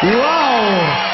哇哦